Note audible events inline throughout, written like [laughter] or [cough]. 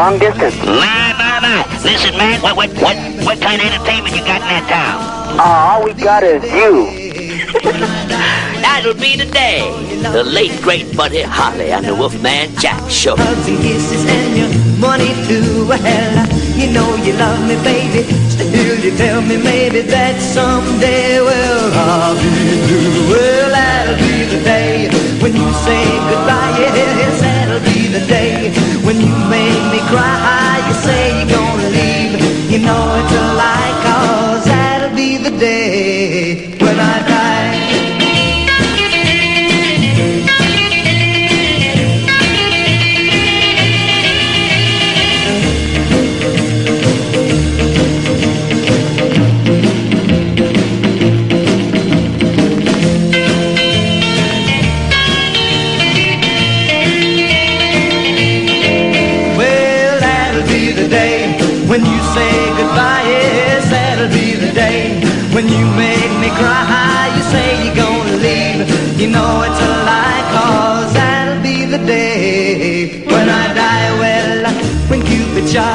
long distance. My, my, my. Listen, man, what, what, what, what kind of entertainment you got in that town? Uh, all we got is you. [laughs] That'll be the day. The late, great Buddy Holly and the Wolfman Jack Show. hugs and kisses and your money too. Well, you know you love me, baby. Still, you tell me maybe that someday, well, I'll be through. Well, that'll be the day when you say goodbye. Yes, when you make me cry. You say you're gonna leave. You know it's a lie, cause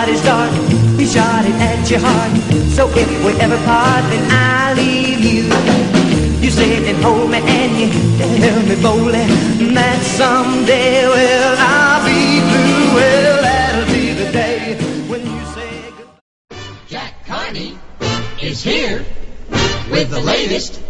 shot his dart, he shot it at your heart. So if we ever part, then I'll leave you. You sit and hold me and you tell me boldly that someday, well, I'll be through. Well, that'll be the day when you say goodbye. Jack Carney is here with the latest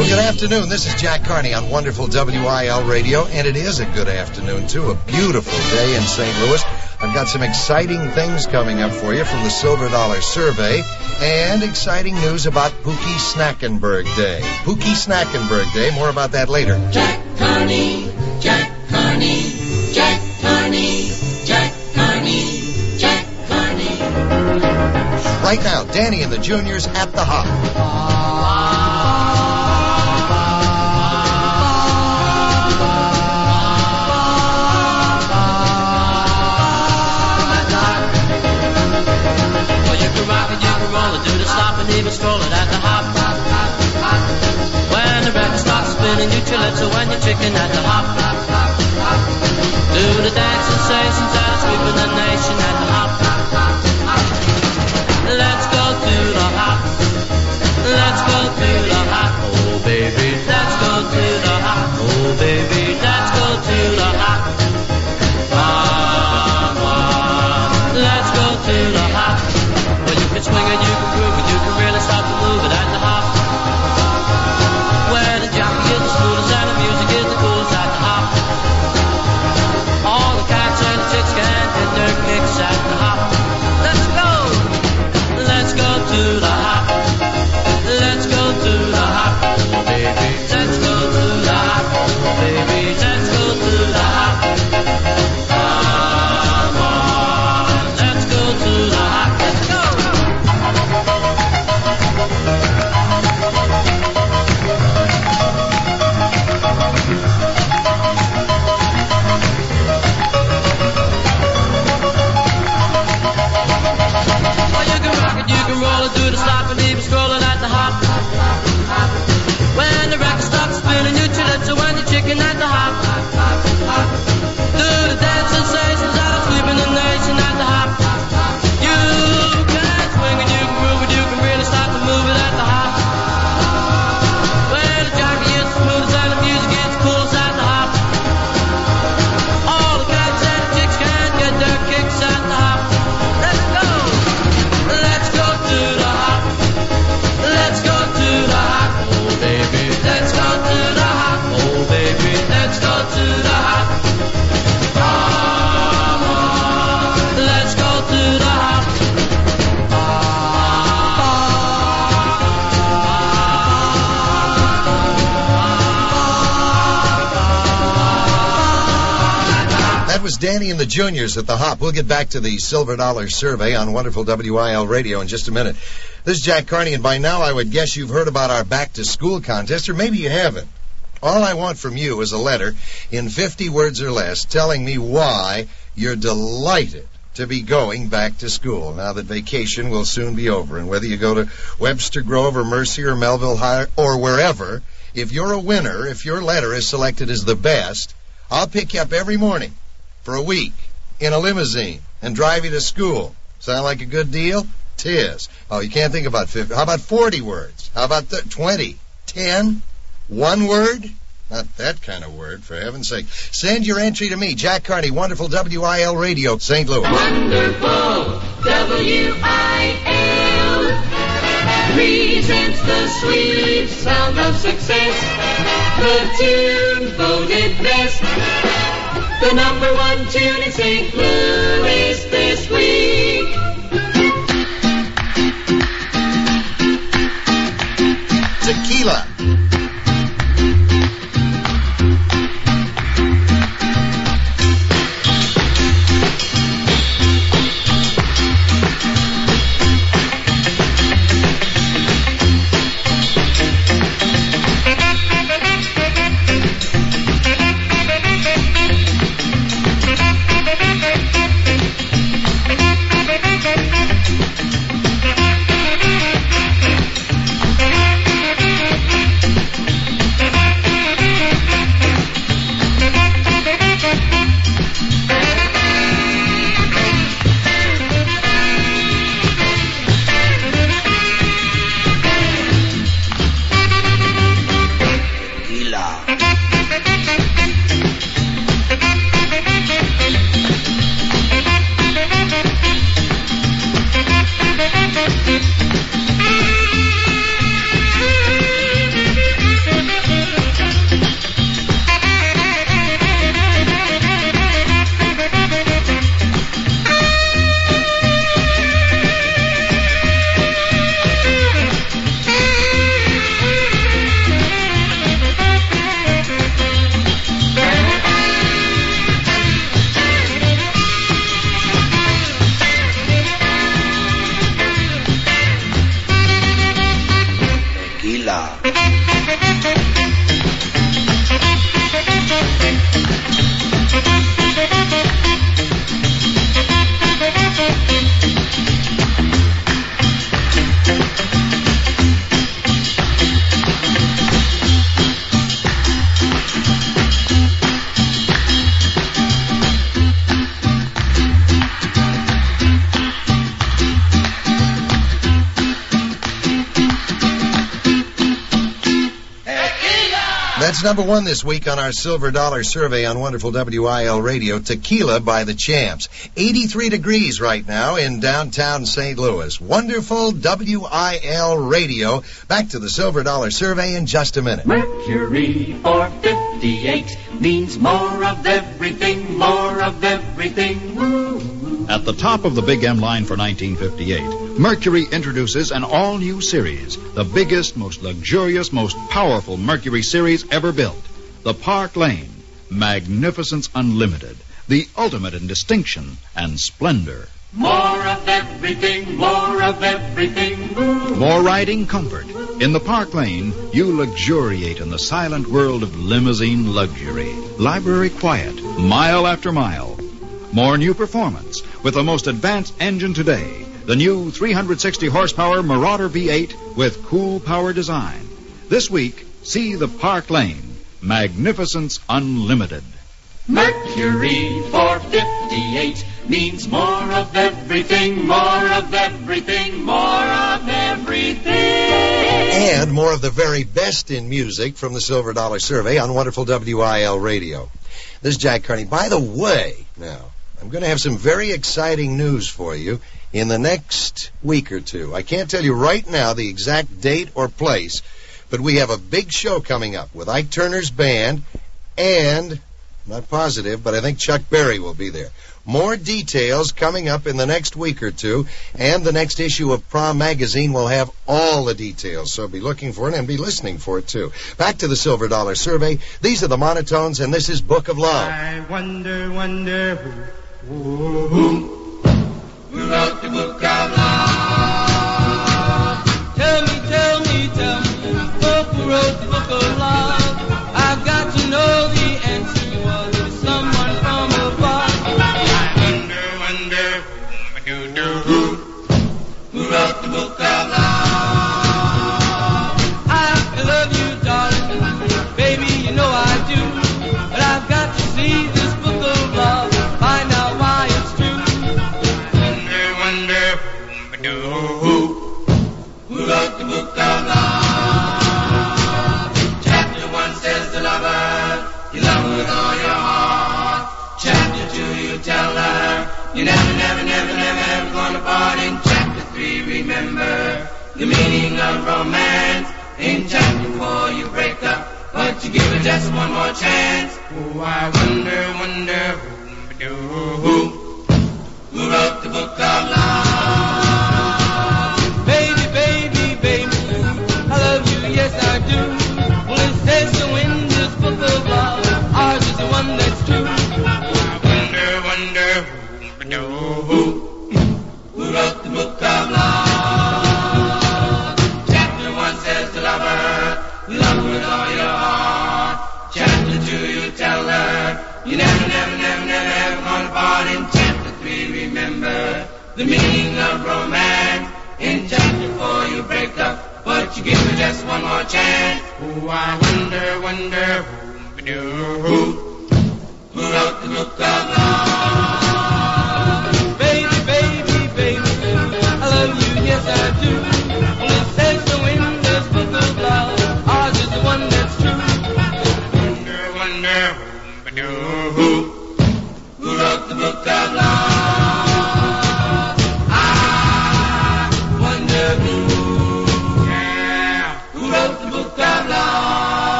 Well, good afternoon. This is Jack Carney on wonderful WIL Radio, and it is a good afternoon, too. A beautiful day in St. Louis. I've got some exciting things coming up for you from the Silver Dollar Survey and exciting news about Pookie Snackenberg Day. Pookie Snackenberg Day. More about that later. Jack Carney, Jack Carney, Jack Carney, Jack Carney, Jack Carney. Right now, Danny and the Juniors at the Hop. The stop and even stroll it at the hop. When the record starts spinning, you calypso when you're chicken at the hop. Do the dance sensations that are sweeping the nation at the hop. Let's go to the hop. Let's go to the hop. Oh baby, Danny and the Juniors at the Hop. We'll get back to the Silver Dollar Survey on wonderful WIL Radio in just a minute. This is Jack Carney, and by now I would guess you've heard about our back to school contest, or maybe you haven't. All I want from you is a letter in 50 words or less telling me why you're delighted to be going back to school now that vacation will soon be over. And whether you go to Webster Grove or Mercy or Mehlville High or wherever, if you're a winner, if your letter is selected as the best, I'll pick you up every morning for a week in a limousine and drive you to school. Sound like a good deal? Tis. Oh, you can't think about 50. How about 40 words? How about th- 20? 10? One word? Not that kind of word, for heaven's sake. Send your entry to me, Jack Carney, Wonderful WIL Radio, St. Louis. Wonderful W-I-L presents the sweet sound of success. The tune voted best. The number one tune in St. Louis this week. Tequila. That's number one this week on our Silver Dollar Survey on Wonderful WIL Radio. Tequila by the Champs. 83 degrees right now in downtown St. Louis. Wonderful WIL Radio. Back to the Silver Dollar Survey in just a minute. Mercury 458 means more of everything, more of everything. Woo. At the top of the Big M line for 1958, Mercury introduces an all new series, the biggest, most luxurious, most powerful Mercury series ever built. The Park Lane, Magnificence Unlimited, the ultimate in distinction and splendor. More of everything, more of everything. More riding comfort. In the Park Lane, you luxuriate in the silent world of limousine luxury. Library quiet, mile after mile. More new performance with the most advanced engine today. The new 360 horsepower Marauder V8 with cool power design. This week, see the Park Lane. Magnificence Unlimited. Mercury 458 means more of everything, more of everything, more of everything. And more of the very best in music from the Silver Dollar Survey on Wonderful WIL Radio. This is Jack Carney. By the way, now, I'm going to have some very exciting news for you in the next week or two. I can't tell you right now the exact date or place, but we have a big show coming up with Ike Turner's band and, not positive, but I think Chuck Berry will be there. More details coming up in the next week or two, and the next issue of Prom Magazine will have all the details, so be looking for it and be listening for it too. Back to the Silver Dollar Survey. These are the Monotones, and this is Book of Love. I wonder, wonder who, Who wrote the book of love? Tell me, tell me, tell me, who wrote the never gone apart. In chapter three, remember the meaning of romance. In chapter four, you break up, but you give it just one more chance. Oh, I wonder, wonder who, who, who wrote the book of love? Baby, baby, baby, I love you, yes I do. Who, wrote the book of love? Chapter one says to lover, love with all your heart. Chapter two, you tell her, you never, never, never, never, ever gone apart. In chapter three, remember the meaning of romance. In chapter four, you break up, but you give her just one more chance. Oh, I wonder, wonder who, who, who wrote the book of love?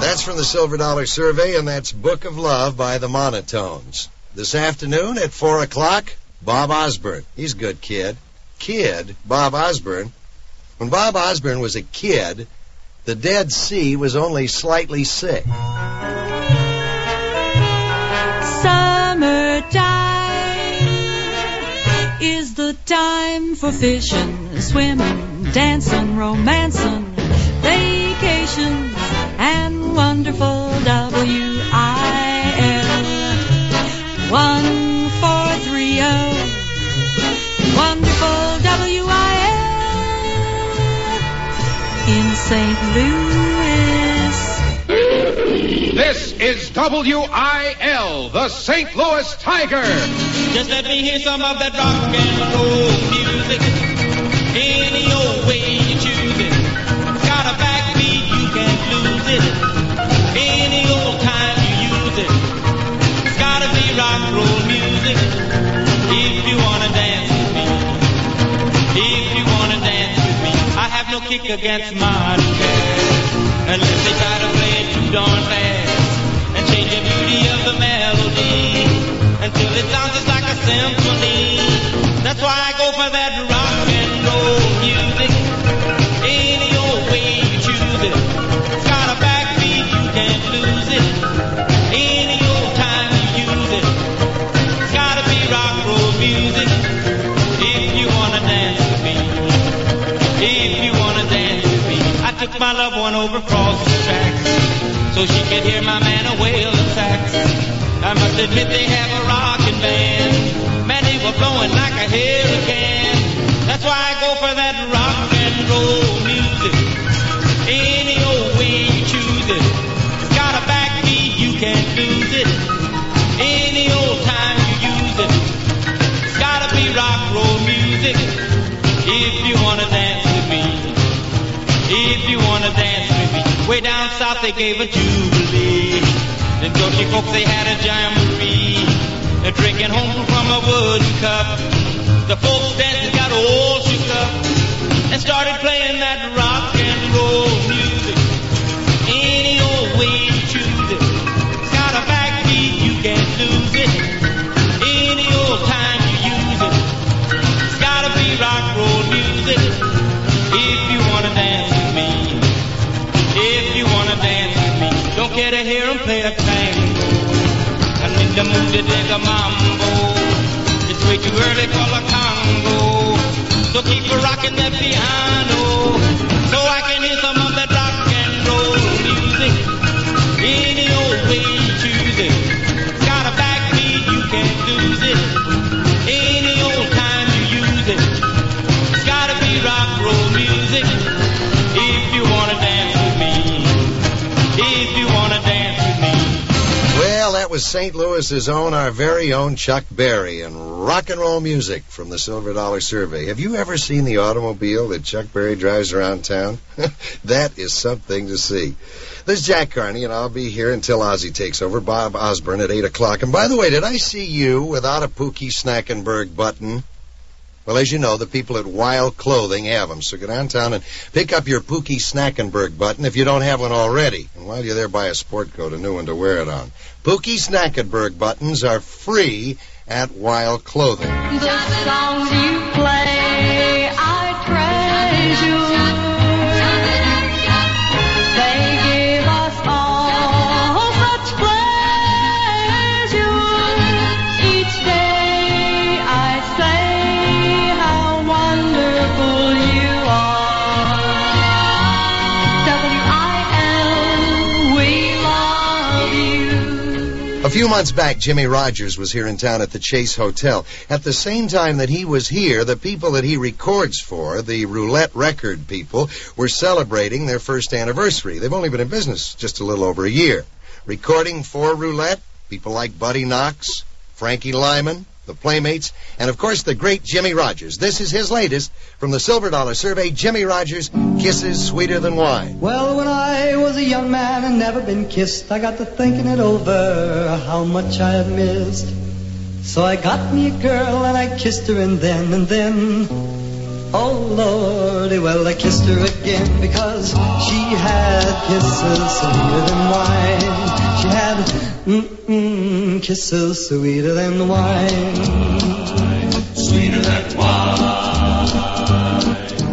That's from the Silver Dollar Survey, and that's Book of Love by the Monotones. This afternoon at 4 o'clock, Bob Osborne. He's a good kid. Kid, Bob Osborne. When Bob Osborne was a kid, the Dead Sea was only slightly sick. Is the time for fishing, swimming, dancing, romancing, vacations, and wonderful W-I-L. One, four, three, oh. Wonderful W-I-L in St. Louis. This is WIL, the St. Louis Tiger. Just let me hear some of that rock and roll music. Any old way you choose it. Got a backbeat, you can't lose it. Any old time you use it. It's gotta be rock and roll music. If you wanna dance with me. If you wanna dance with me. I have no kick against. Unless they try to play it too darn fast. The beauty of the melody. Until it sounds just like a symphony. That's why I go for that rock and roll music. Any old way you choose it. It's got a backbeat, you can't lose it. Any old time you use it. It's gotta be rock and roll music. If you wanna dance with me. If you wanna dance with me. I took my loved one over across the tracks. So she could hear my man a wail. I must admit they have a rockin' band. Man, they were blowing like a hurricane. That's why I go for that rock and roll music. Any old way you choose it. It's got a backbeat, you can't lose it. Any old time you use it. It's gotta be rock roll music. If you wanna dance with me. If you wanna dance with me. Way down south they gave a jubilee. The Dutchy folks they had a jamboree. Drinking home from a wooden cup. The folks dancing got all shook up and started playing that rock Don't care to hear 'em play a tango. I'm in the mood to dig a mambo. It's way too early for a Congo. So keep a rocking that piano. St. Louis's own, our very own Chuck Berry and rock and roll music from the Silver Dollar Survey. Have you ever seen the automobile that Chuck Berry drives around town? [laughs] that is something to see. This is Jack Carney, and I'll be here until Ozzy takes over. Bob Osborne at 8 o'clock. And by the way, did I see you without a Pookie Snackenberg button? Well, as you know, the people at Wild Clothing have them. So go downtown and pick up your Pookie Snackenberg button if you don't have one already. And while you're there, buy a sport coat, a new one to wear it on. Pookie Snackenberg buttons are free at Wild Clothing. Months back, Jimmie Rodgers was here in town at the Chase Hotel. At the same time that he was here, the people that he records for, the Roulette Record people, were celebrating their first anniversary. They've only been in business just a little over a year. Recording for Roulette, people like Buddy Knox, Frankie Lymon, the Playmates, and of course the great Jimmie Rodgers. This is his latest from the Silver Dollar Survey, Jimmie Rodgers, Kisses Sweeter Than Wine. Well, when I was a young man and never been kissed, I got to thinking it over, how much I had missed. So I got me a girl and I kissed her and then, and then, oh lordy, well I kissed her again because she had kisses sweeter than wine. She had, mm-mm, kisses sweeter than wine. Sweeter than wine.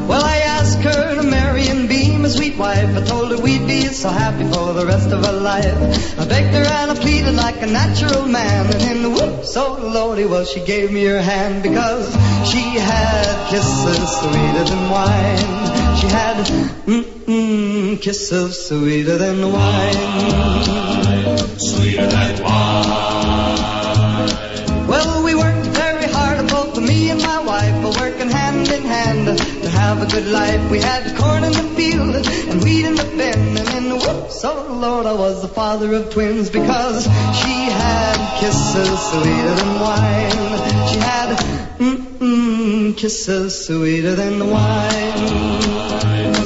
Well, I asked her to marry and be my sweet wife. I told her we'd be so happy for the rest of our life. I begged her and I pleaded like a natural man. And in the whoops, so lordy, well, she gave me her hand because she had kisses sweeter than wine. She had, mm-mm, kisses sweeter than wine. Sweeter than wine. Well, we worked very hard, both me and my wife, working hand in hand to have a good life. We had corn in the field and wheat in the bin, and in the whoops, oh Lord, I was the father of twins because she had kisses sweeter than wine. She had mm-mm, kisses sweeter than wine.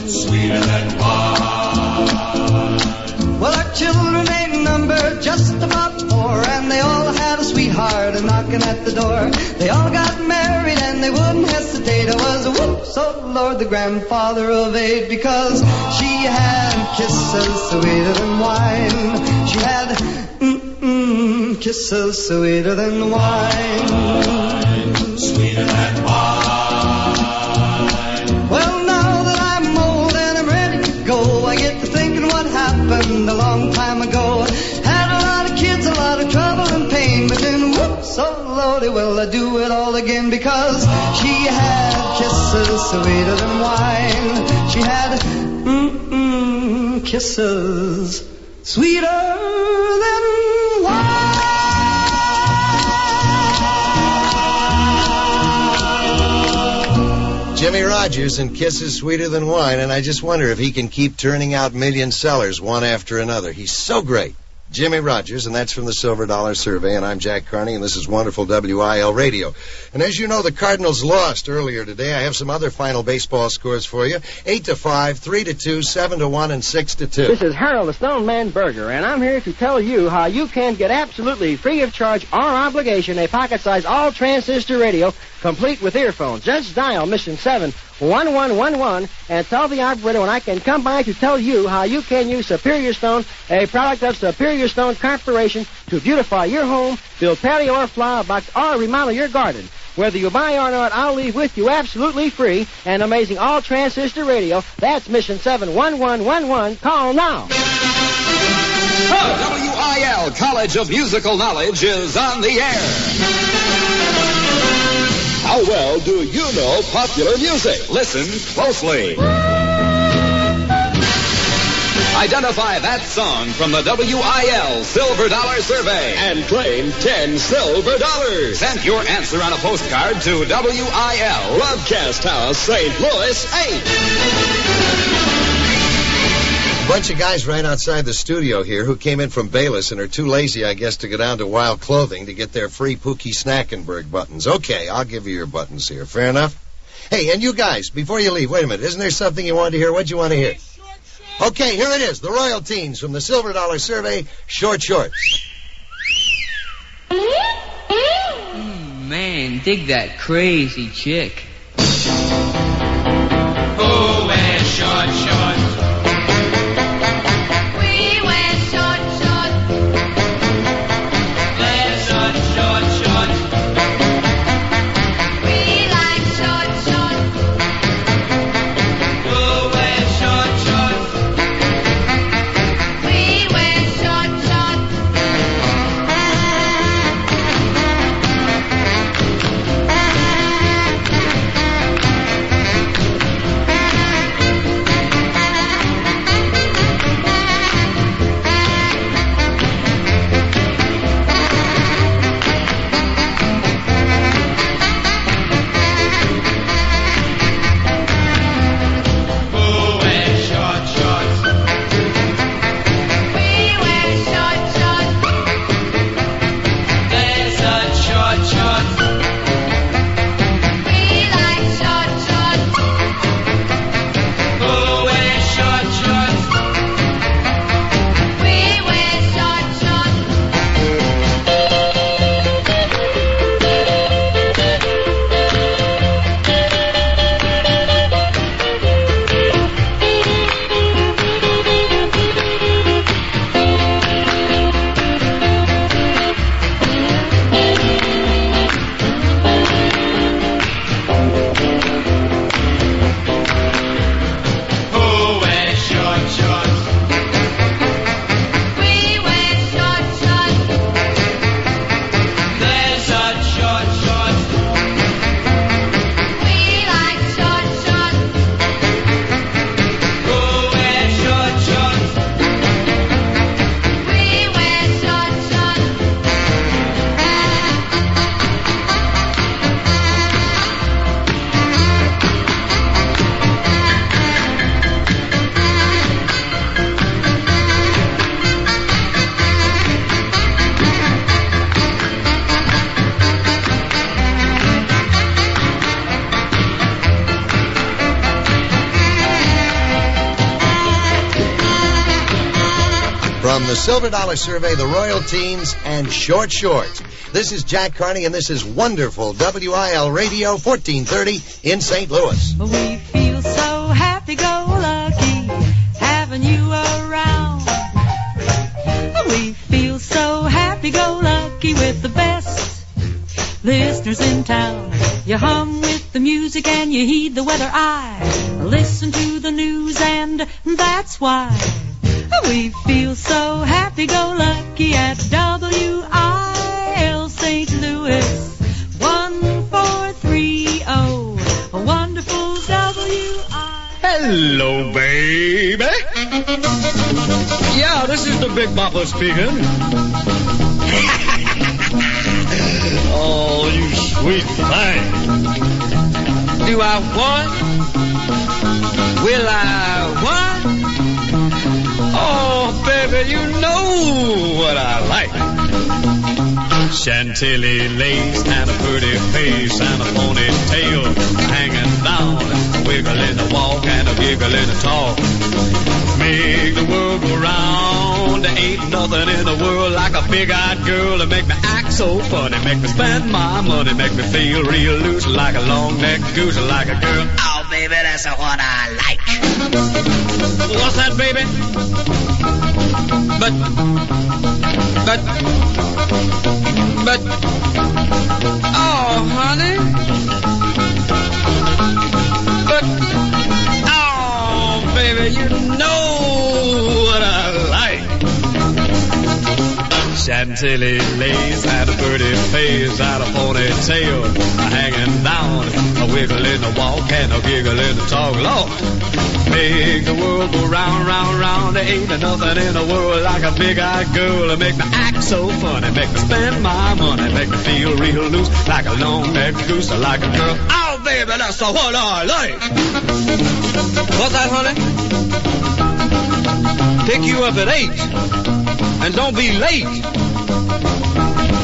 Sweeter than wine. Well, our children numbered just about four, and they all had a sweetheart knocking at the door. They all got married and they wouldn't hesitate. I was a whoops, oh Lord, the grandfather of eight, because she had kisses sweeter than wine. She had mm-mm, kisses sweeter than wine. Sweeter than wine. I do it all again because she had kisses sweeter than wine. She had mm-mm, kisses sweeter than wine. Jimmie Rodgers and Kisses Sweeter Than Wine, and I just wonder if he can keep turning out million sellers one after another. He's so great. Jimmie Rodgers, and that's from the Silver Dollar Survey, and I'm Jack Carney, and this is wonderful WIL Radio. And as you know, the Cardinals lost earlier today. I have some other final baseball scores for you. 8 to 5, 3 to 2, 7 to 1, and 6 to 2. This is Harold the Stone Man Berger, and I'm here to tell you how you can get absolutely free of charge or obligation a pocket-sized all-transistor radio complete with earphones. Just dial Mission 7 1111 and tell the operator when I can come by to tell you how you can use Superior Stone, a product of Superior Stone Corporation, to beautify your home, build patio or flower box, or remodel your garden. Whether you buy or not, I'll leave with you absolutely free an amazing all-transistor radio. That's Mission 71111. Call now. WIL College of Musical Knowledge is on the air. How well do you know popular music? Listen closely. Identify that song from the WIL Silver Dollar Survey and claim 10 silver dollars. Send your answer on a postcard to WIL Broadcast House, St. Louis 8. A bunch of guys right outside the studio here who came in from Bayless and are too lazy, I guess, to go down to Wild Clothing to get their free Pookie Snackenberg buttons. Okay, I'll give you your buttons here. Fair enough? Hey, and you guys, before you leave, wait a minute. Isn't there something you wanted to hear? What'd you want to hear? Okay, here it is. The Royal Teens from the Silver Dollar Survey. Short, short. Mm, man, dig that crazy chick. Oh, who wears short shorts? Silver Dollar Survey, the Royal Teens, and Short Shorts. This is Jack Carney, and this is wonderful WIL Radio 1430 in St. Louis. We feel so happy-go-lucky having you around. We feel so happy-go-lucky with the best listeners in town. You hum with the music and you heed the weather. I listen to the news and that's why we feel so happy-go-lucky at WIL St. Louis. 1430, oh, a wonderful WI. Hello, baby. Yeah, this is the Big Bopper speaking. [laughs] oh, you sweet thing. Do I want? Will I what? Oh, baby, you know what I like. Chantilly lace and a pretty face and a ponytail hanging down, in the walk and a giggle in the talk. Make the world go round. There ain't nothing in the world like a big-eyed girl to make me act so funny, make me spend my money, make me feel real loose like a long-necked goose, like a girl. Oh, baby, that's what I like. What's that, baby? But, but, but, oh, honey. But, oh, baby, you know what I like. Chantilly lace and a pretty face and a ponytail a hanging down, a wiggle in the walk and a giggle in the talk. Lord, make the world go round, round, round. There ain't nothing in the world like a big-eyed girl to make me act so funny, make me spend my money, make me feel real loose like a long-necked goose, like a girl. Oh, baby, that's the what I like. What's that, honey? Pick you up at eight. And don't be late.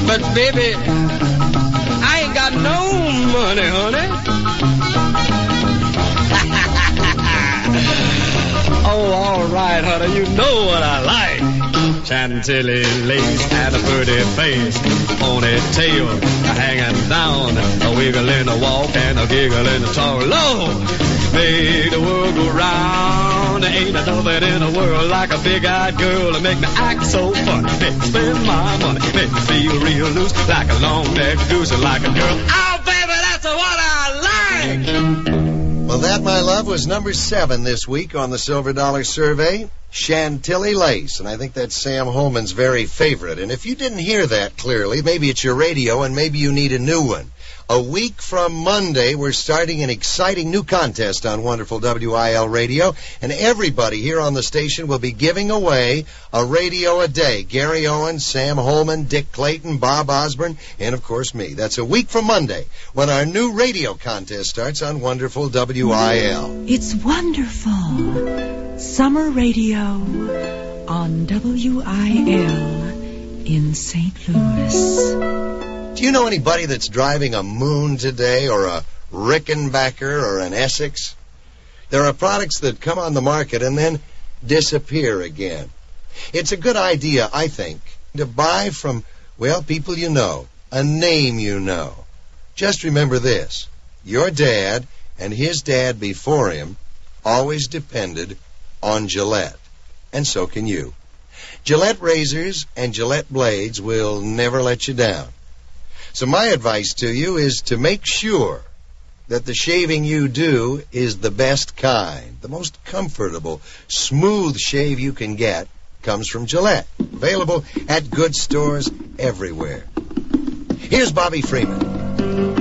But baby, I ain't got no money, honey. Oh, all right, honey, you know what I like. Chantilly lace had a pretty face, ponytail hanging down, a wiggle in the walk and a giggle in the talk. Lord, made the world go round. Ain't nothing in the world like a big-eyed girl to make me act so funny. Make me spend my money, make me feel real loose, like a long-necked goose and like a girl. Oh, baby, that's what I like. That, my love, was number seven this week on the Silver Dollar Survey. Chantilly Lace, and I think that's Sam Holman's very favorite. And if you didn't hear that clearly, maybe it's your radio and maybe you need a new one. A week from Monday, we're starting an exciting new contest on wonderful WIL radio, and everybody here on the station will be giving away a radio a day. Gary Owens, Sam Holman, Dick Clayton, Bob Osborne, and of course me. That's a week from Monday when our new radio contest starts on wonderful WIL. It's wonderful. Summer radio on WIL in St. Louis. Do you know anybody that's driving a Moon today or a Rickenbacker or an Essex? There are products that come on the market and then disappear again. It's a good idea, I think, to buy from, well, people you know, a name you know. Just remember this. Your dad and his dad before him always depended on Gillette. And so can you. Gillette razors and Gillette blades will never let you down. So my advice to you is to make sure that the shaving you do is the best kind. The most comfortable, smooth shave you can get comes from Gillette. Available at good stores everywhere. Here's Bobby Freeman.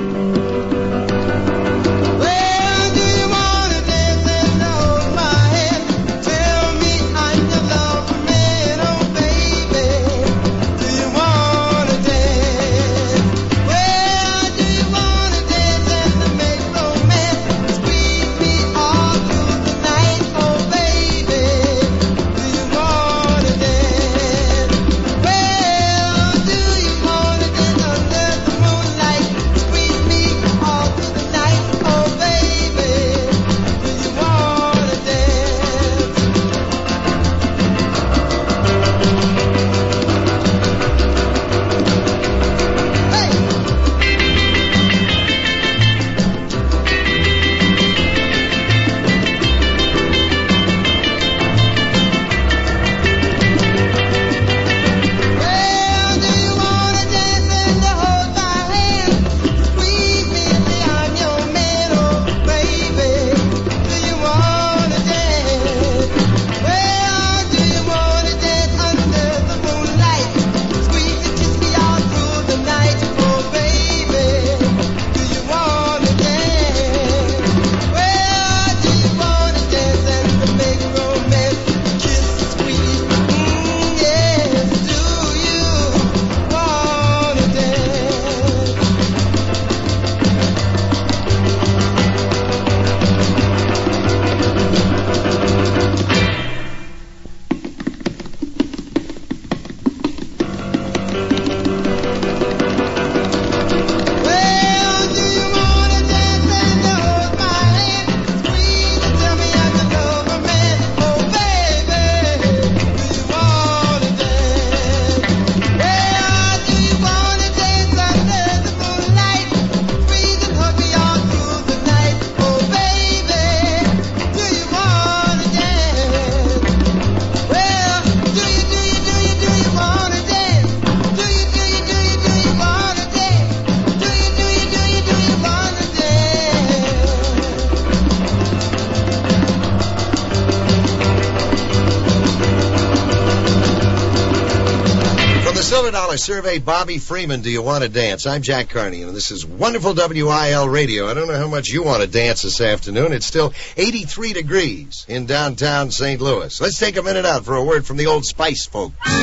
Survey, Bobby Freeman, do you want to dance? I'm Jack Carney, and this is wonderful WIL radio. I don't know how much you want to dance this afternoon. It's still 83 degrees in downtown St. Louis. Let's take a minute out for a word from the Old Spice folks. Yo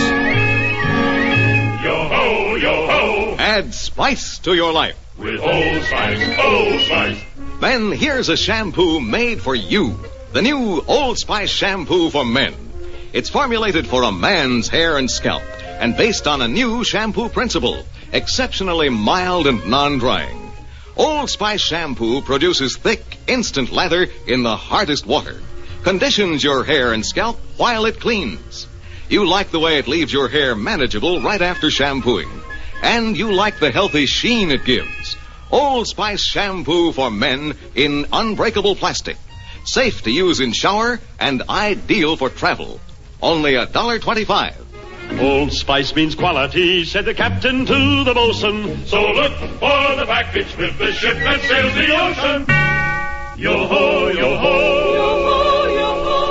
ho, yo ho, Add spice to your life. with Old Spice, Old Spice. Then here's a shampoo made for you. The new Old Spice shampoo for men. It's formulated for a man's hair and scalp and based on a new shampoo principle, exceptionally mild and non-drying. Old Spice shampoo produces thick, instant lather in the hardest water, conditions your hair and scalp while it cleans. You like the way it leaves your hair manageable right after shampooing. And you like the healthy sheen it gives. Old Spice shampoo for men in unbreakable plastic. Safe to use in shower and ideal for travel. Only a dollar twenty-five. Old Spice means quality, said the captain to the bosun. So look for the package with the ship that sails the ocean. Yo ho, yo ho, yo ho, yo ho.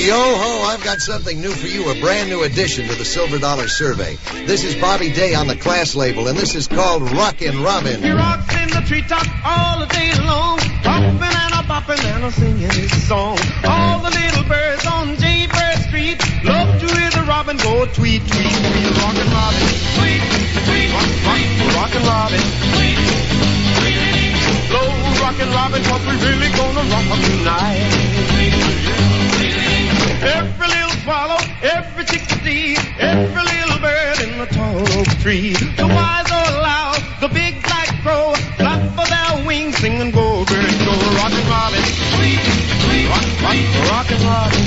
Yo ho, I've got something new for you, a brand new addition to the Silver Dollar Survey. This is Bobby Day on the class label, and this is called Rockin' Robin. He rocks in the treetop all the day long, hopping bopping and a singing his song. All the little birds on Jaybird Street love to hear the robin go tweet, tweet, tweet. Rockin' Robin, tweet, tweet, rock, rockin' Robin, tweet, tweet. Slow rockin' Robin, 'cause we really gonna rock tonight. Every little swallow, every chickadee, every little bird in the tall oak tree. The wise or loud, the big black crow, flap for their rockin' robin.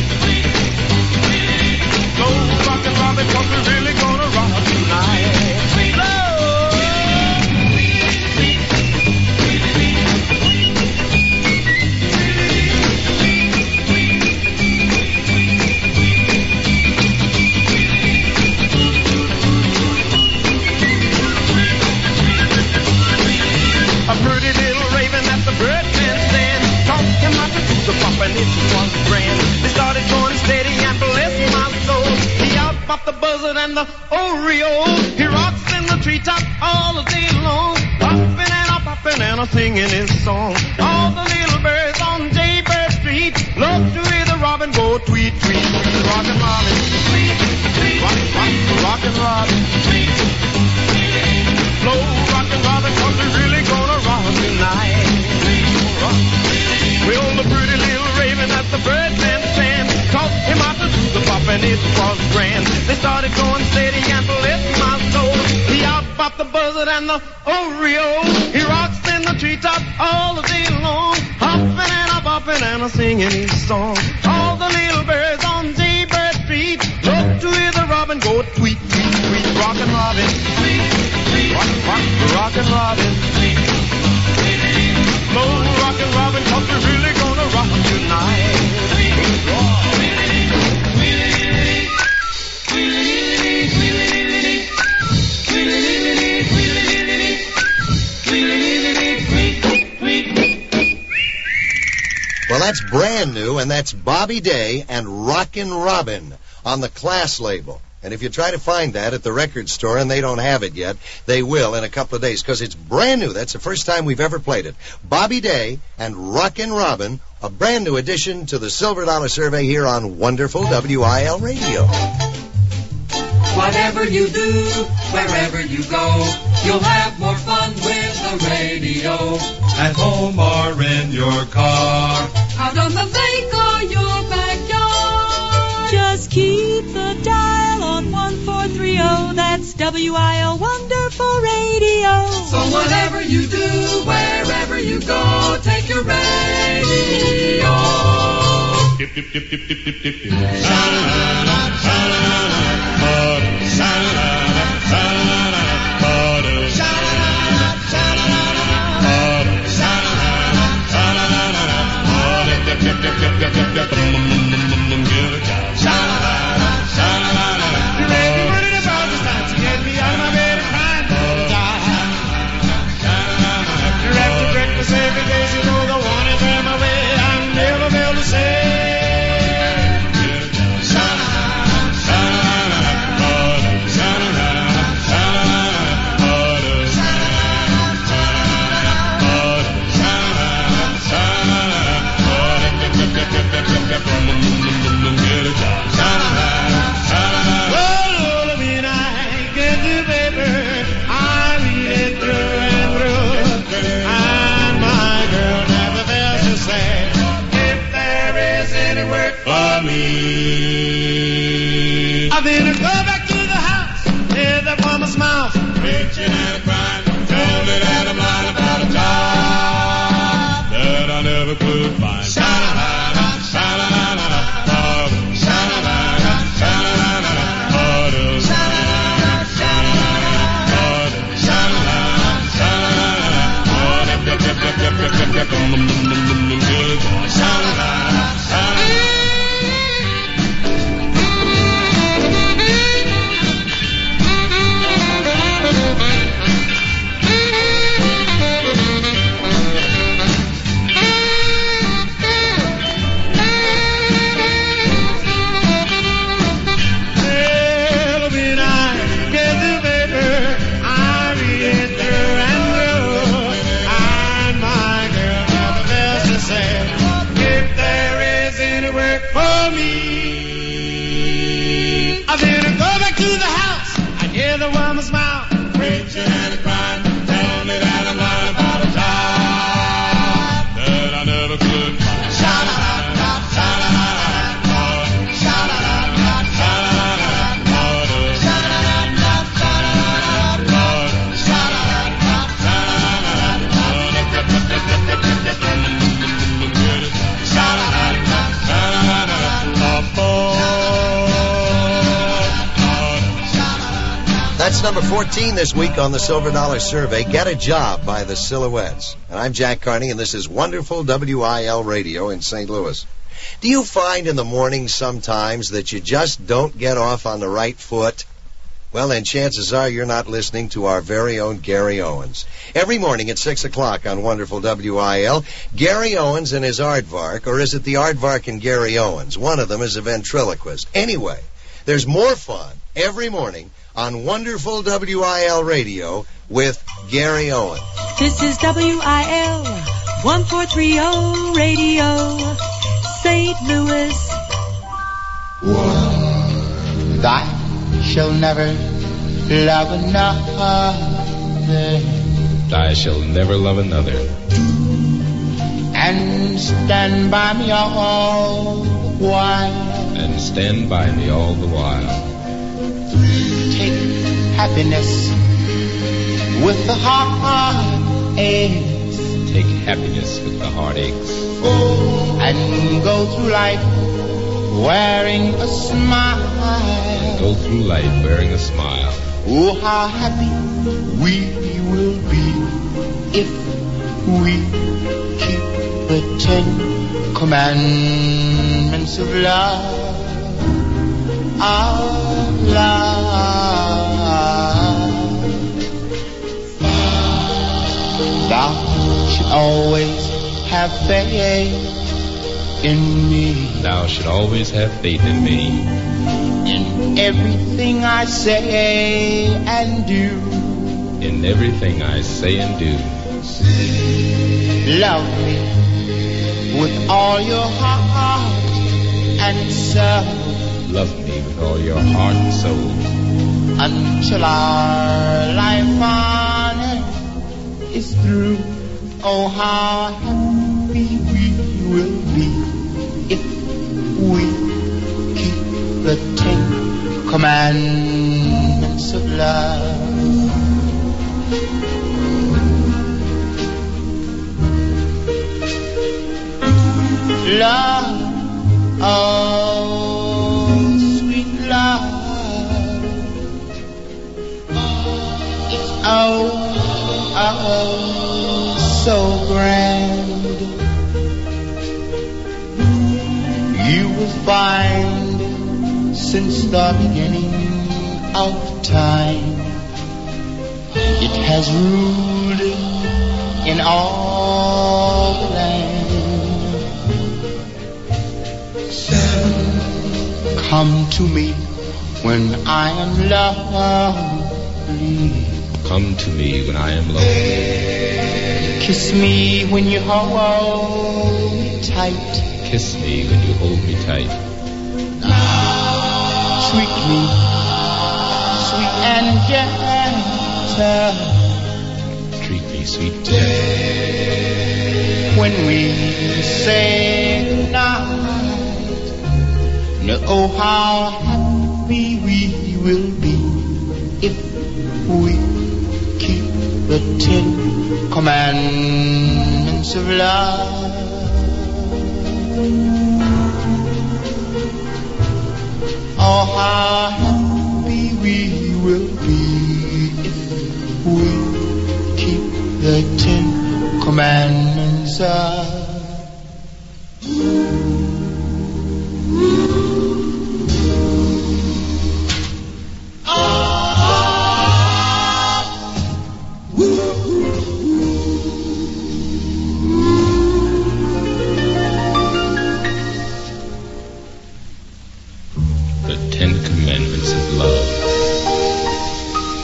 Go, rockin' robin, cause we're really gonna rock tonight. And it was grand. They started going steady and bless my soul. He out popped the buzzard and the Oreo He rocks in the treetop all the day long. Popping and a popping and a singing his song. All the little birds on Jaybird Street Love to hear the robin go tweet, tweet, tweet Rockin' Robin, tweet, tweet. Rock, rock, rockin' Robin, tweet, Slow rockin' Robin, cause we're really gonna rock tonight. Well, the pretty little the birdman stand taught him how to do the bop and it was grand. They started going steady and bless my soul. He out popped the buzzard and the Oreo. He rocks in the treetop all the day long, hopping and a bopping and a singing his song. All the little birds on Jaybird Street love to hear the robin go tweet, tweet, tweet, rockin' Robin, tweet, tweet, rock, rock, rockin' Robin, tweet, tweet. Slow rockin' Robin, cause we're really gonna Well, that's brand new, and that's Bobby Day and Rockin' Robin on the class label. And if you try to find that at the record store and they don't have it yet, they will in a couple of days because it's brand new. That's the first time we've ever played it. Bobby Day and Rockin' Robin, a brand new addition to the Silver Dollar Survey here on wonderful WIL Radio. Whatever you do, wherever you go, you'll have more fun with the radio. At home or in your car. Out on the lake or your backyard. Just keep the dial on 1430. That's WIL Wonderful Radio. So whatever you do, wherever you go, take your radio. Dip, dip, dip, dip, dip, dip, dip, dip, I better go back to the house, hear that woman mouth preaching and crying, telling that I'm lying about a job that I never could find. Sha-la-la-la, sha-la-la-la, oh, sha-la-la-la, sha-la-la-la, Sha la la, sha-la-la-la, Sha la la, sha-la-la-la, Number 14 this week on the Silver Dollar Survey. Get a Job by the Silhouettes. And I'm Jack Carney, and this is wonderful WIL Radio in St. Louis. Do you find in the morning sometimes that you just don't get off on the right foot? Well, then chances are you're not listening to our very own Gary Owens. Every morning at 6 o'clock on Wonderful WIL, Gary Owens and his aardvark, or is it the aardvark and Gary Owens? One of them is a ventriloquist. Anyway, there's more fun every morning on Wonderful WIL Radio with Gary Owen. This is WIL 1430 Radio, St. Louis. Thou shall never love another I shall never love another. and stand by me all the while. and stand by me all the while. Happiness with the heart aches Take happiness with the heartaches oh, and go through life wearing a smile. And Go through life wearing a smile. Oh, how happy we will be if we keep the Ten Commandments of love. Of love. Always have faith in me. Thou should always have faith in me. In everything I say and do. In everything I say and do. Love me with all your heart and soul Love me with all your heart and soul. until our life on earth is through. Oh, how happy we will be if we keep the Ten Commandments of love. Love, oh, sweet love. It's oh, oh, so grand. You will find since the beginning of time, it has ruled in all the land. Come to me when I am lonely. Come to me when I am lonely. Kiss me when you hold me tight. Kiss me when you hold me tight. Treat me sweet and gentle Treat me sweet when we say goodnight. Know oh, how happy we will be if we the Ten Commandments of love. Oh, how happy we will be if we keep the Ten Commandments answer.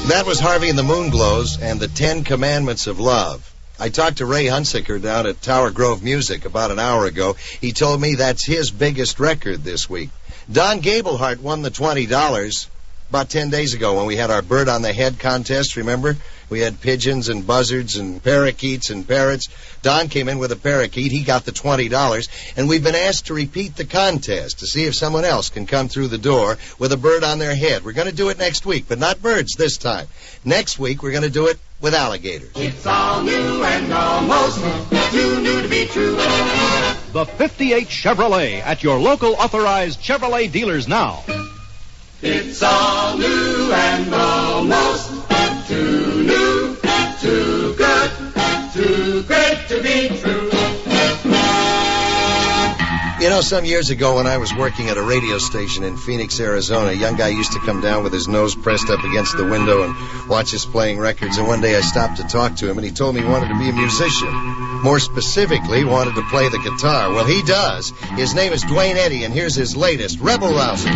That was Harvey and the Moonglows and the Ten Commandments of Love. I talked to Ray Hunsaker down at Tower Grove Music about an hour ago. He told me that's his biggest record this week. Don Gablehart won the $20 about 10 days ago when we had our Bird on the Head contest, remember? We had pigeons and buzzards and parakeets and parrots. Don came in with a parakeet. He got the $20. And we've been asked to repeat the contest to see if someone else can come through the door with a bird on their head. We're going to do it next week, but not birds this time. Next week, we're going to do it with alligators. It's all new and almost too new to be true. The 58 Chevrolet at your local authorized Chevrolet dealers now. It's all new and almost too new, too good, too great to be true. You know, some years ago when I was working at a radio station in Phoenix, Arizona, a young guy used to come down with his nose pressed up against the window and watch us playing records. And one day I stopped to talk to him and he told me he wanted to be a musician. More specifically, he wanted to play the guitar. Well, he does. His name is Duane Eddy and here's his latest, Rebel Rouser.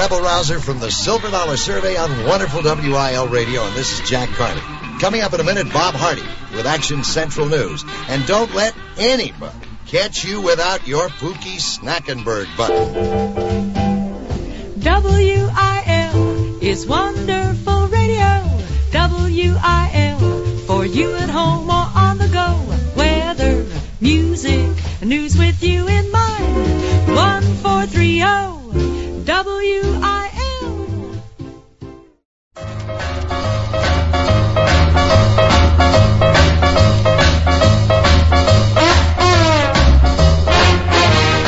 Rebel Rouser from the Silver Dollar Survey on wonderful WIL Radio, and this is Jack Carney. Coming up in a minute, Bob Hardy with Action Central News. And don't let anybody catch you without your Pookie Snackenberg button. WIL is wonderful radio. WIL for you at home or on the go. Weather, music, news with you in mind. 1430 WIL.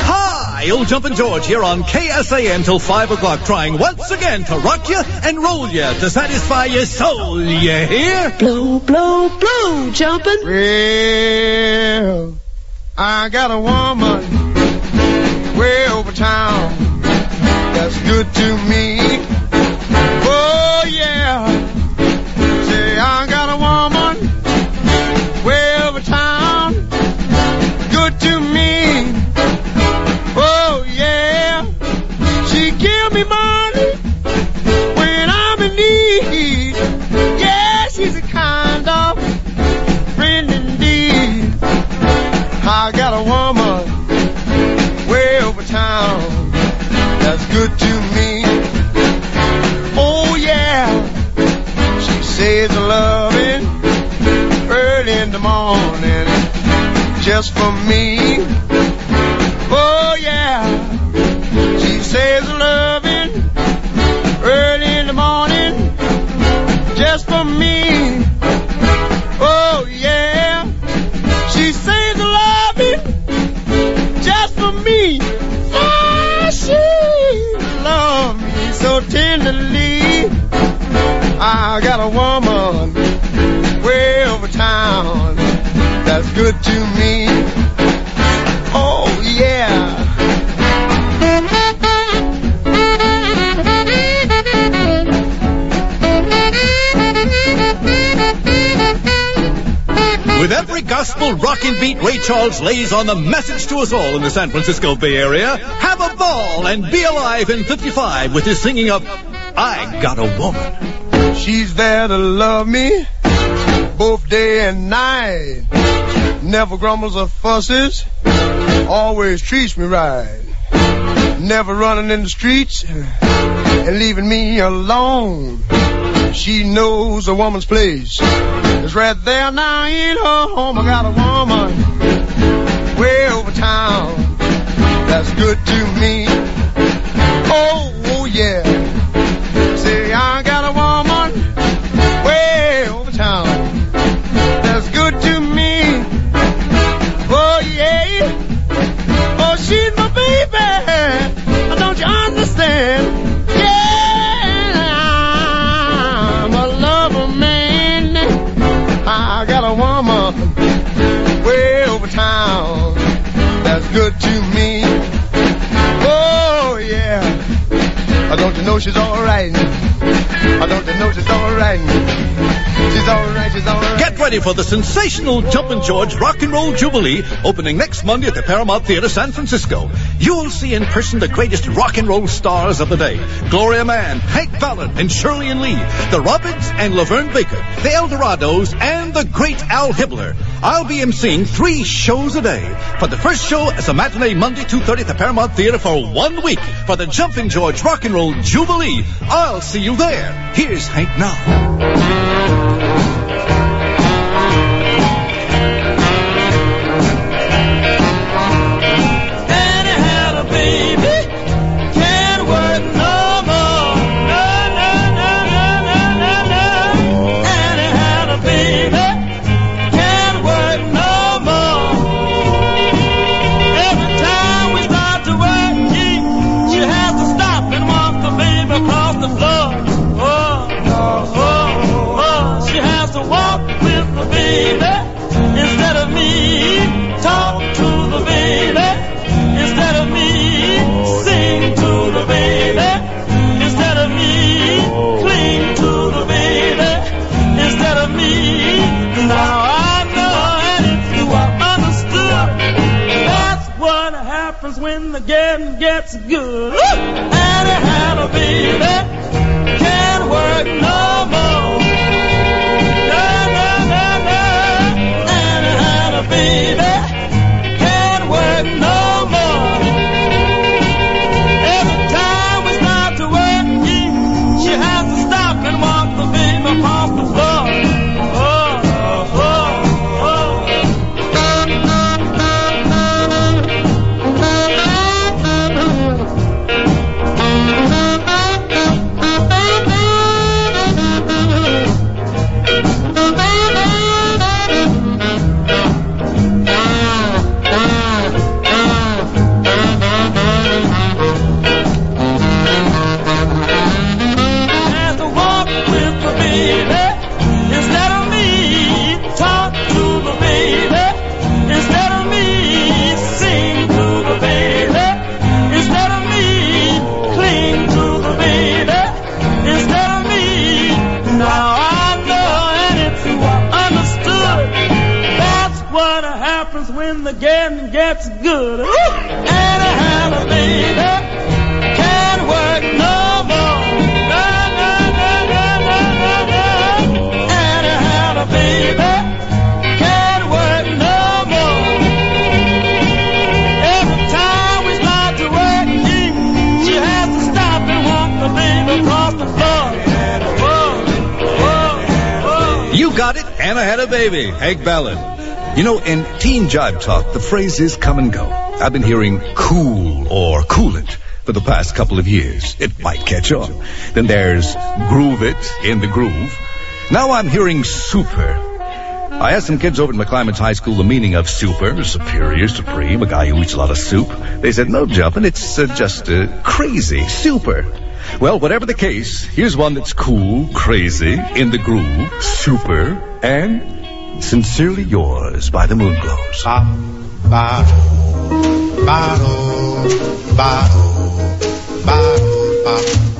Hi, old Jumpin' George here on KSAN till 5 o'clock, trying once again to rock you and roll you to satisfy your soul. You hear? Blow, blow, blow, jumpin'. Well, I got a woman way over town that's good to me. Just for me. Oh yeah, she says loving early in the morning just for me. Oh yeah, she says loving just for me. Oh, she loves me so tenderly. I got a woman way over town that's good to me. Gospel rockin' beat, Ray Charles lays on the message to us all in the San Francisco Bay Area. Have a ball and be alive in 55 with his singing of I Got a Woman. She's there to love me both day and night. Never grumbles or fusses, always treats me right. Never running in the streets and leaving me alone. She knows a woman's place. It's right there now in her home. I got a woman way over town that's good to me. Oh, yeah. Say I got a woman Oh, don't you know she's alright? Don't you know she's alright? She's alright, she's alright. Get ready for the sensational Jumpin' George Rock and Roll Jubilee opening next Monday at the Paramount Theater, San Francisco. You'll see in person the greatest rock and roll stars of the day. Gloria Mann, Hank Ballard, and Shirley and Lee, the Robins and LaVern Baker, the Eldorados, and the great Al Hibbler. I'll be emceeing three shows a day. For the first show is a matinee Monday 2.30 at the Paramount Theater for one week for the Jumpin' George Rock and Roll Jubilee. I'll see you there. Here's Hank now. Baby. Hank Ballard. You know, in teen jive talk, the phrases come and go. I've been hearing cool or cool it for the past couple of years. It might catch on. Then there's groove it in the groove. Now I'm hearing super. I asked some kids over at McClymonds High School the meaning of super, superior, supreme, a guy who eats a lot of soup. They said, no, Jumpin', it's uh, just uh, crazy, super. Well, whatever the case, here's one that's cool, crazy, in the groove, super, and sincerely yours by the Moonglows. Bottle, bottle, bottle, bottle, bottle, bottle,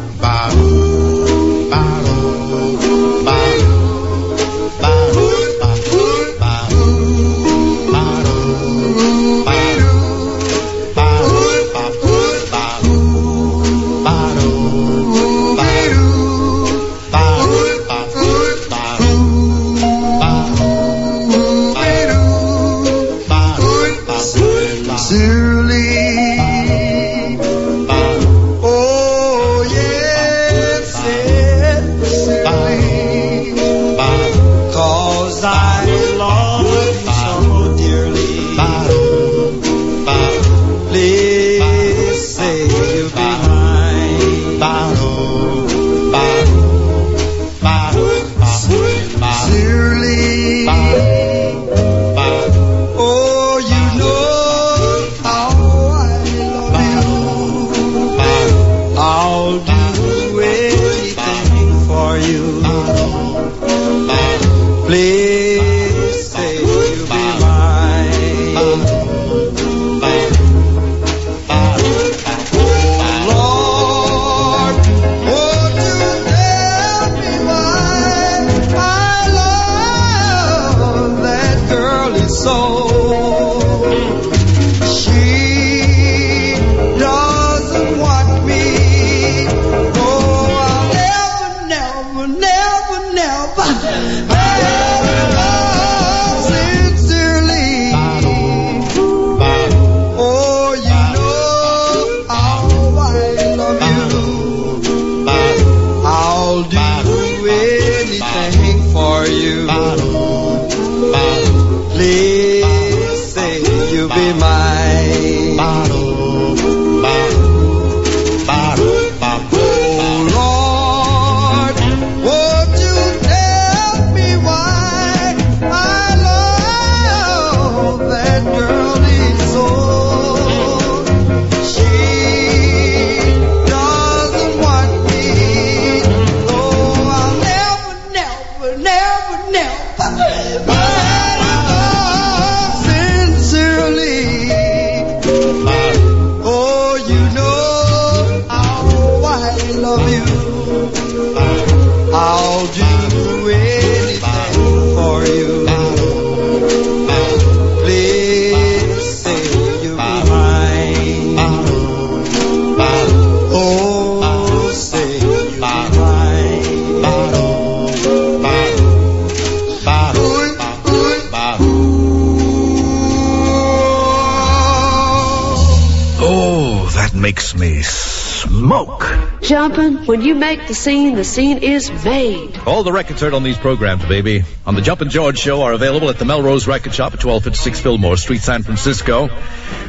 smoke. Jumpin', when you make the scene, the scene is made. All the records heard on these programs, baby, on the Jumpin' George Show are available at the Melrose Record Shop at 1256 Fillmore Street, San Francisco.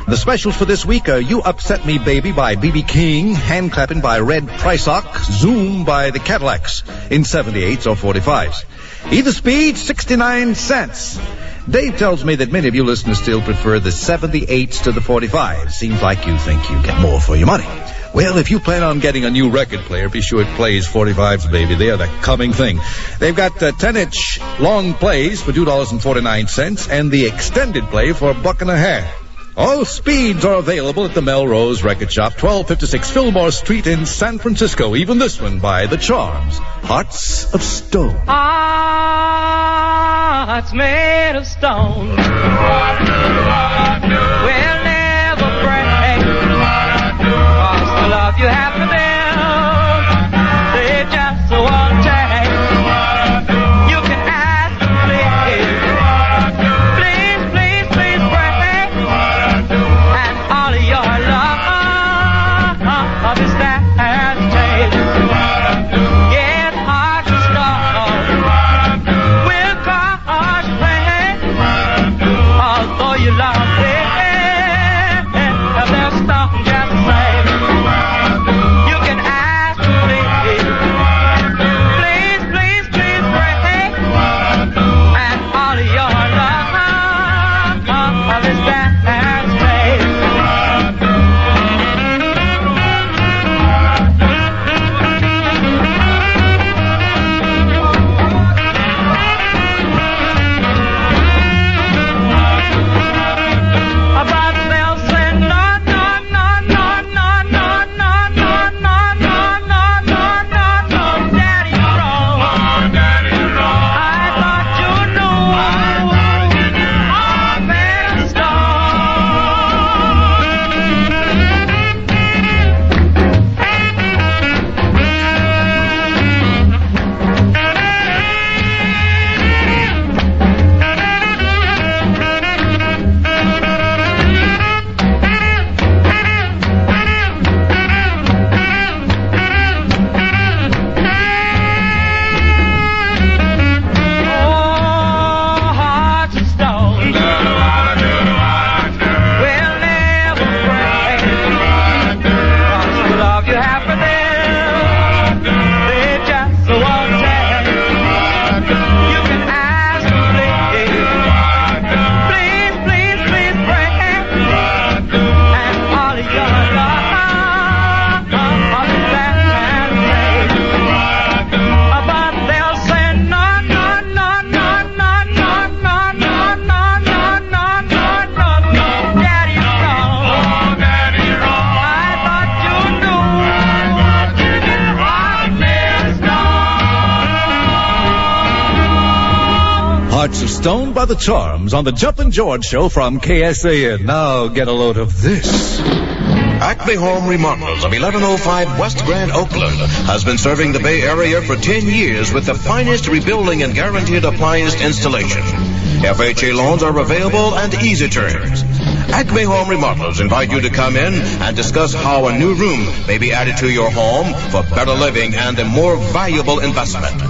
The specials for this week are You Upset Me Baby by B.B. King, Hand Clapping by Red Prysock, Zoom by the Cadillacs in 78s or 45s. Either speed, 69 cents. Dave tells me that many of you listeners still prefer the 78s to the 45s. Seems like you think you get more for your money. Well, if you plan on getting a new record player, be sure it plays 45s, baby. They are the coming thing. They've got uh, 10-inch long plays for $2.49 and the extended play for a buck and a half. All speeds are available at the Melrose Record Shop, 1256 Fillmore Street in San Francisco. Even this one by The Charms, Hearts of Stone. Hearts made of stone will you have for the Charms on the Jumpin' George Show from KSAN. Now get a load of this. Acme Home Remodelers of 1105 West Grand Oakland has been serving the Bay Area for 10 years with the finest rebuilding and guaranteed appliance installation. FHA loans are available and easy terms. Acme Home Remodelers invite you to come in and discuss how a new room may be added to your home for better living and a more valuable investment.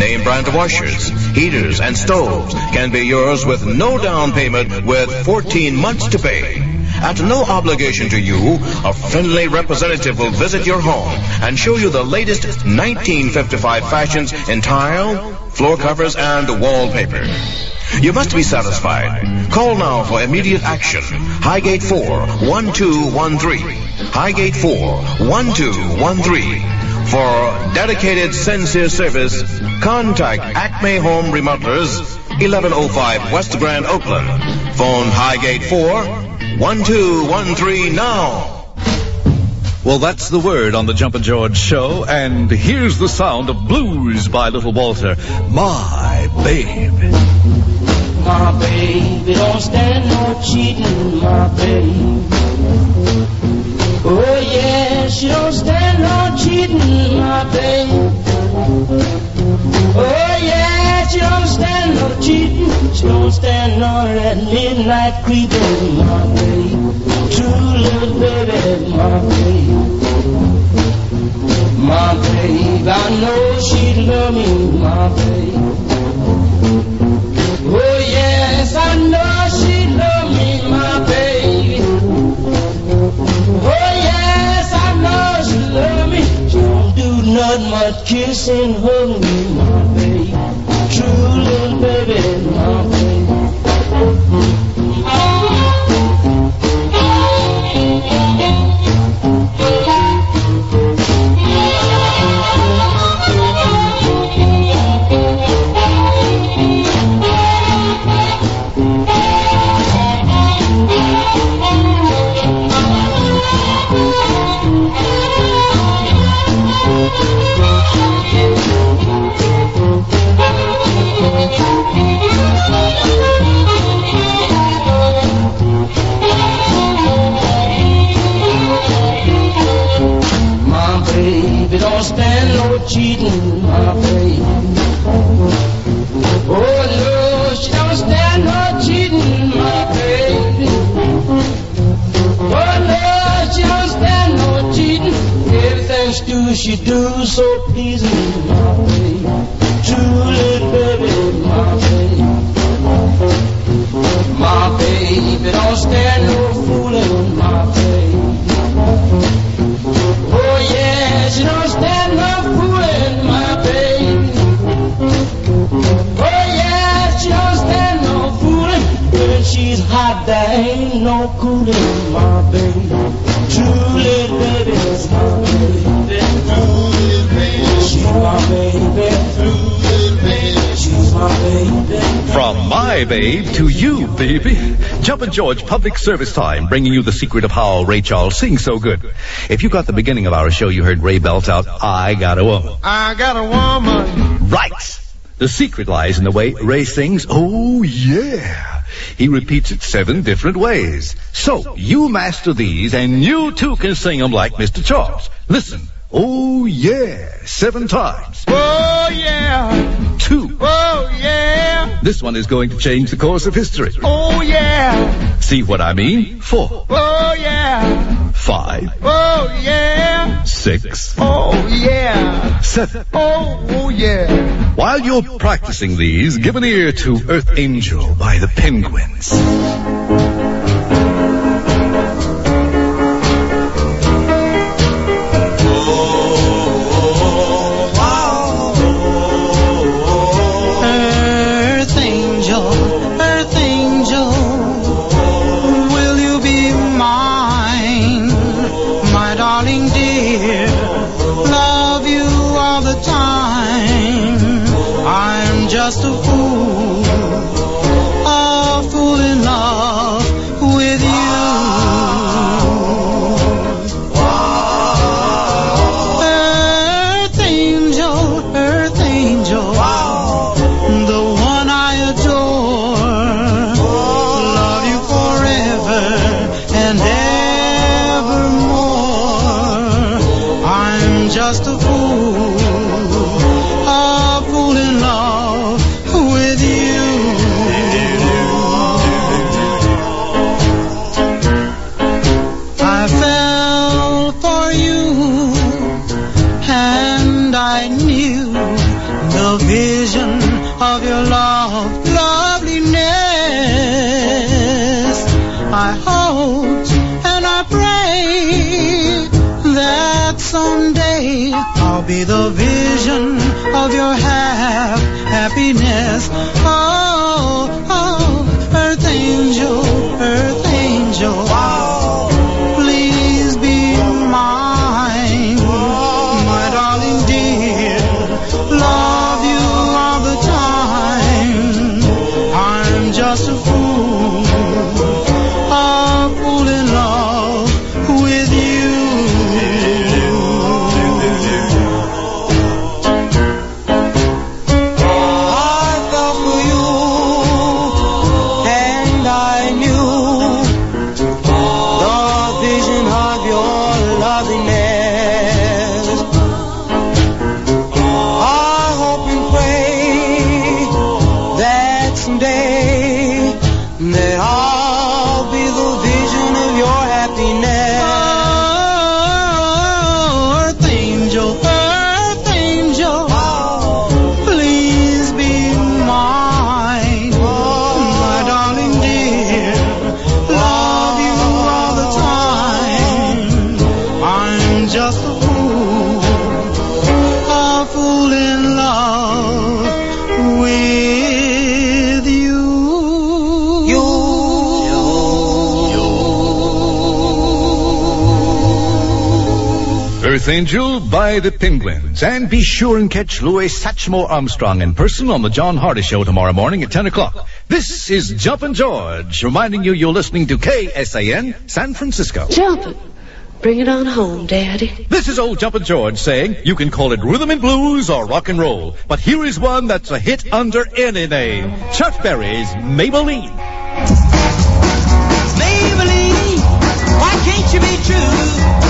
Name brand washers, heaters, and stoves can be yours with no down payment with 14 months to pay. At no obligation to you, a friendly representative will visit your home and show you the latest 1955 fashions in tile, floor covers, and wallpaper. You must be satisfied. Call now for immediate action. Highgate 4 1213. Highgate 4 1213. For dedicated sincere service, contact Acme Home Remodelers, 1105 West Grand Oakland. Phone Highgate 4 1213 now. Well, that's the word on the Jumpin' George show, and here's the sound of blues by Little Walter. My babe. My baby don't stand no cheating, my baby. Oh yeah, she don't stand no cheating, my baby. Oh yeah, she don't stand no cheating. She don't stand none of that midnight creeping, my baby. True little baby, my baby. My baby, I know she love me, my baby. Oh yes, I know do nothing but kiss and hug me, my baby. True little baby. She do, she do so pleasing, my. True little baby, my baby. My baby don't stand no fooling, my baby. Oh yeah, she don't stand no fooling, my baby. Oh yeah, she don't stand no fooling. When she's hot, there ain't no cooling, my baby. From my babe to you, baby. Jumpin' George Public Service Time, bringing you the secret of how Ray Charles sings so good. If you got the beginning of our show, you heard Ray belt out, I got a woman. I got a woman. Right! The secret lies in the way Ray sings, oh yeah. He repeats it seven different ways. So, you master these, and you too can sing them like Mr. Charles. Listen. Oh yeah, seven times. Oh yeah. Two. Oh yeah. This one is going to change the course of history. Oh yeah. See what I mean? Four, Oh yeah. five, Oh yeah. six, Oh yeah. seven. Oh, oh yeah. While you're practicing these, give an ear to Earth Angel by the Penguins. Angel by the Penguins. And be sure and catch Louis Satchmo Armstrong in person on the John Hardy Show tomorrow morning at 10 o'clock. This is Jumpin' George, reminding you you're listening to KSAN San Francisco. Jumpin'. Bring it on home, Daddy. This is old Jumpin' George saying you can call it rhythm and blues or rock and roll, but here is one that's a hit under any name. Chuck Berry's Maybelline. Maybelline, why can't you be true?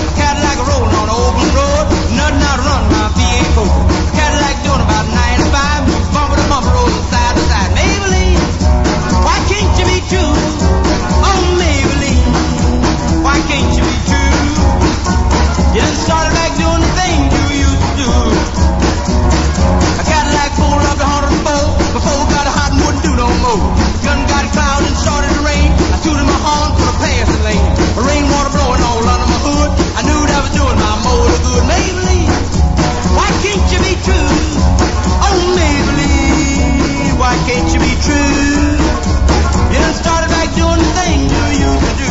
started to rain. I tooted my horn for the passing lane. The rainwater blowing all under my hood. I knew that I was doing my motor good. Maybelline, why can't you be true? Oh, Maybelline, why can't you be true? You done started back doing the things you used to do.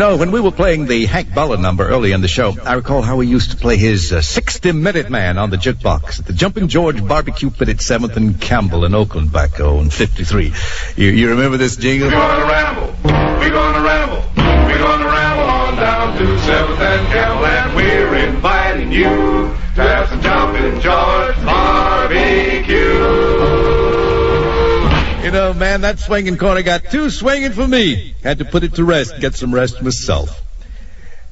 Know, when we were playing the Hank Ballard number early in the show, I recall how he used to play his uh, 60 Minute Man on the jukebox at the Jumping George Barbecue Pit at 7th and Campbell in Oakland back oh, in 53. You, you remember this jingle? We're gonna ramble. We're gonna ramble. We're gonna ramble on down to Seventh and Campbell, and we're inviting you to have some jumping George barbecue. You know, man, that swinging corner got too swinging for me. Had to put it to rest, get some rest myself.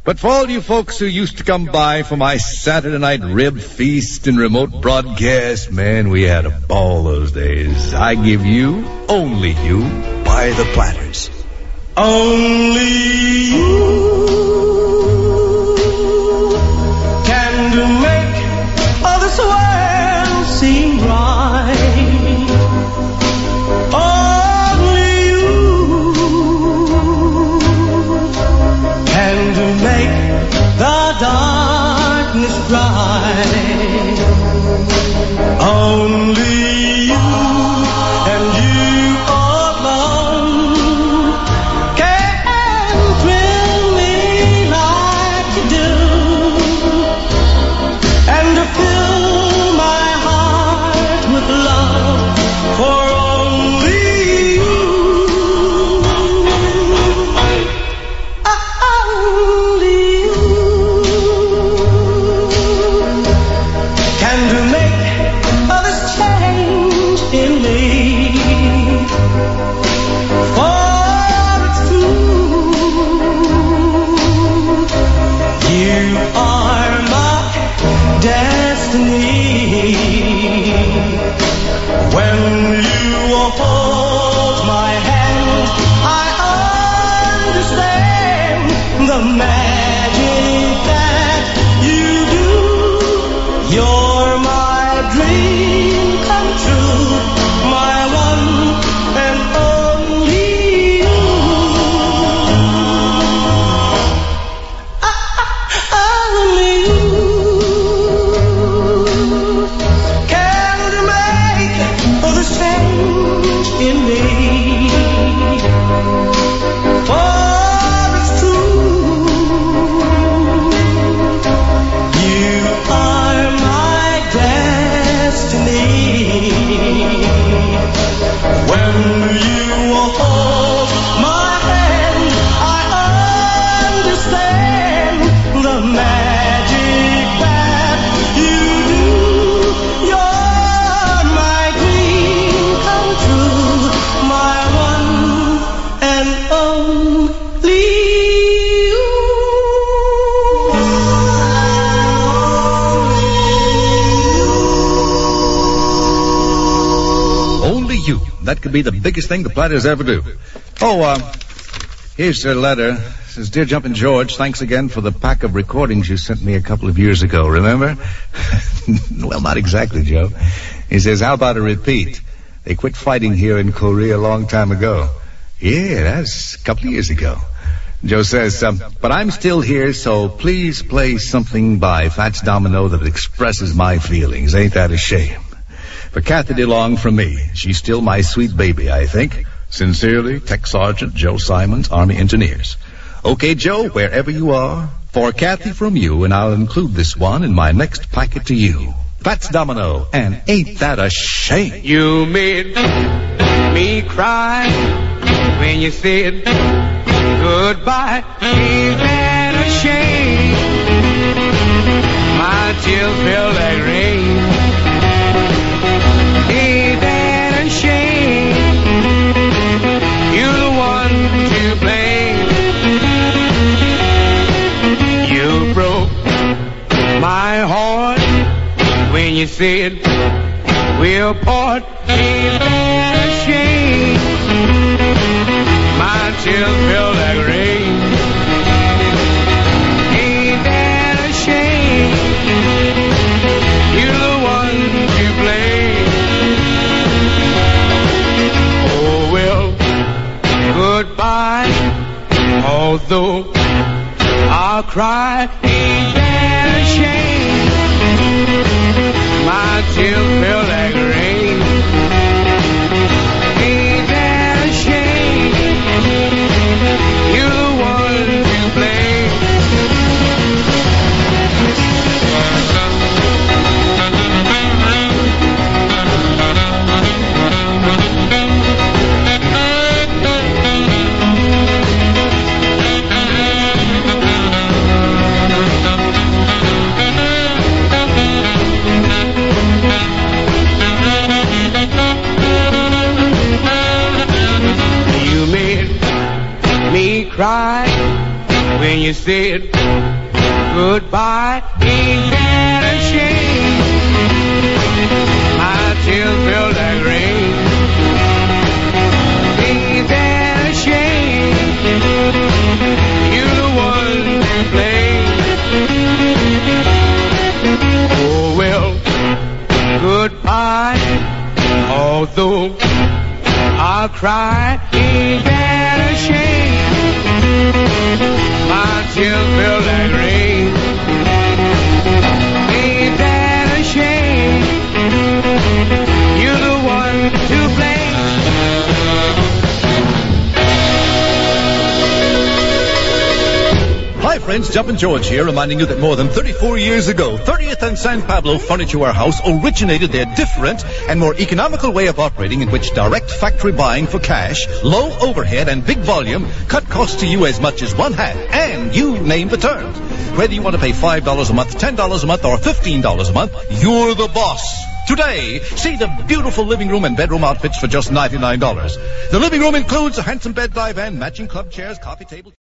But for all you folks who used to come by for my Saturday night rib feast and remote broadcast, man, we had a ball those days. I give you, only you, by the platters. Only you That could be the biggest thing the Platters ever do. Oh, uh, here's their letter. It says, Dear Jumpin' George, thanks again for the pack of recordings you sent me a couple of years ago, remember? [laughs] well, not exactly, Joe. He says, how about a repeat? They quit fighting here in Korea a long time ago. Yeah, that's a couple of years ago. Joe says, um, but I'm still here, so please play something by Fats Domino that expresses my feelings. Ain't that a shame? For Kathy DeLong from me. She's still my sweet baby, I think. Sincerely, Tech Sergeant Joe Simons, Army Engineers. Okay, Joe, wherever you are, for Kathy from you, and I'll include this one in my next packet to you. That's Domino, and ain't that a shame? You made me cry when you said goodbye. Ain't that a shame? My tears feel like rain. You said we'll part. Ain't that a shame? My tears feel like rain. Ain't that a shame? You're the one to blame. Oh well, goodbye. Although I'll cry, you said goodbye. Ain't that a shame? My tears feel like rain. Ain't that a shame? You're the one to blame. Oh well, goodbye. Although I'll cry, friends, Jumpin' George here, reminding you that more than 34 years ago, 30th and San Pablo Furniture Warehouse originated their different and more economical way of operating in which direct factory buying for cash, low overhead, and big volume cut costs to you as much as one half, and you name the terms. Whether you want to pay $5 a month, $10 a month, or $15 a month, you're the boss. Today, see the beautiful living room and bedroom outfits for just $99. The living room includes a handsome bed divan, matching club chairs, coffee table.